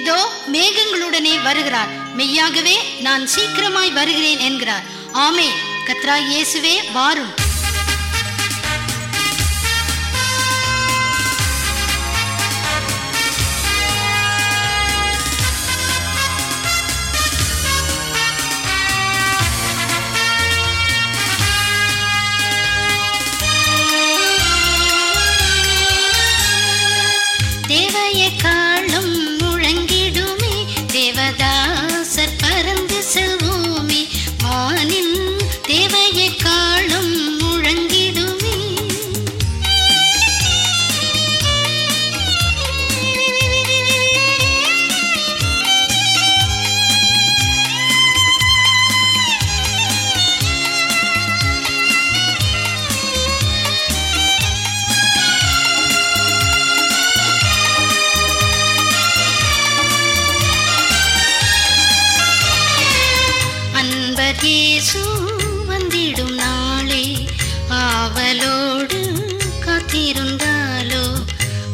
இதோ மேகங்களுடனே வருகிறார். மெய்யாகவே நான் சீக்கிரமாய் வருகிறேன் என்கிறார். ஆமே கத்ரா இயேசுவே வாரும். ஆவலோடு காத்திருந்தாலோ?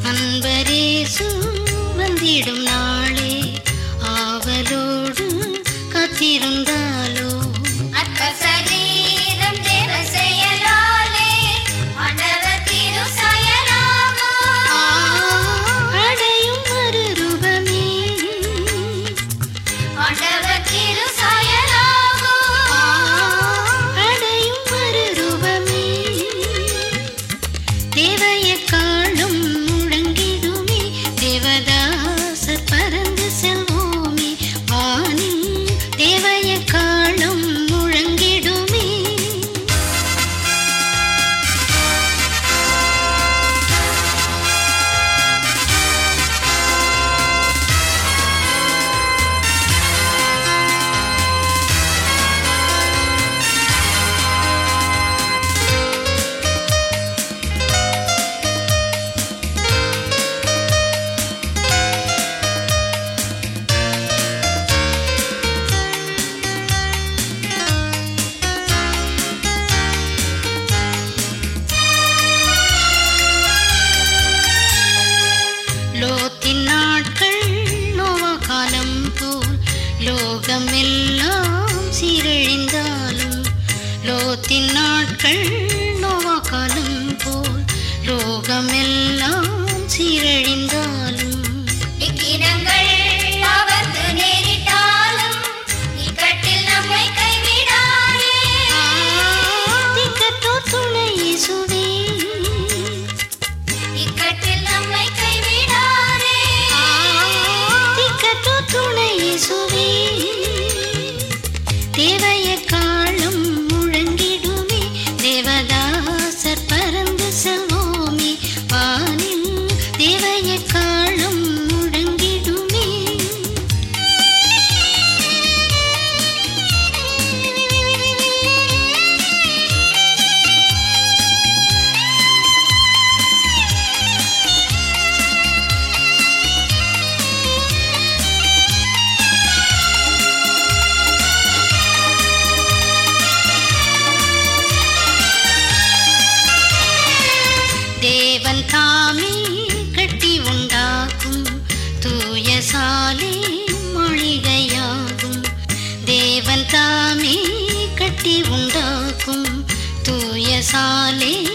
அன்பரேசு வந்திடும் நாளே. ஆவலோடு காத்திருந்தால் லோகம் எல்லாம் சீரழிந்தாலும் லோத்தின் நாட்கள் நோவா காலம் போல் லோகம் எல்லாம் சீரழிந்தாலும் துணை சுவே साले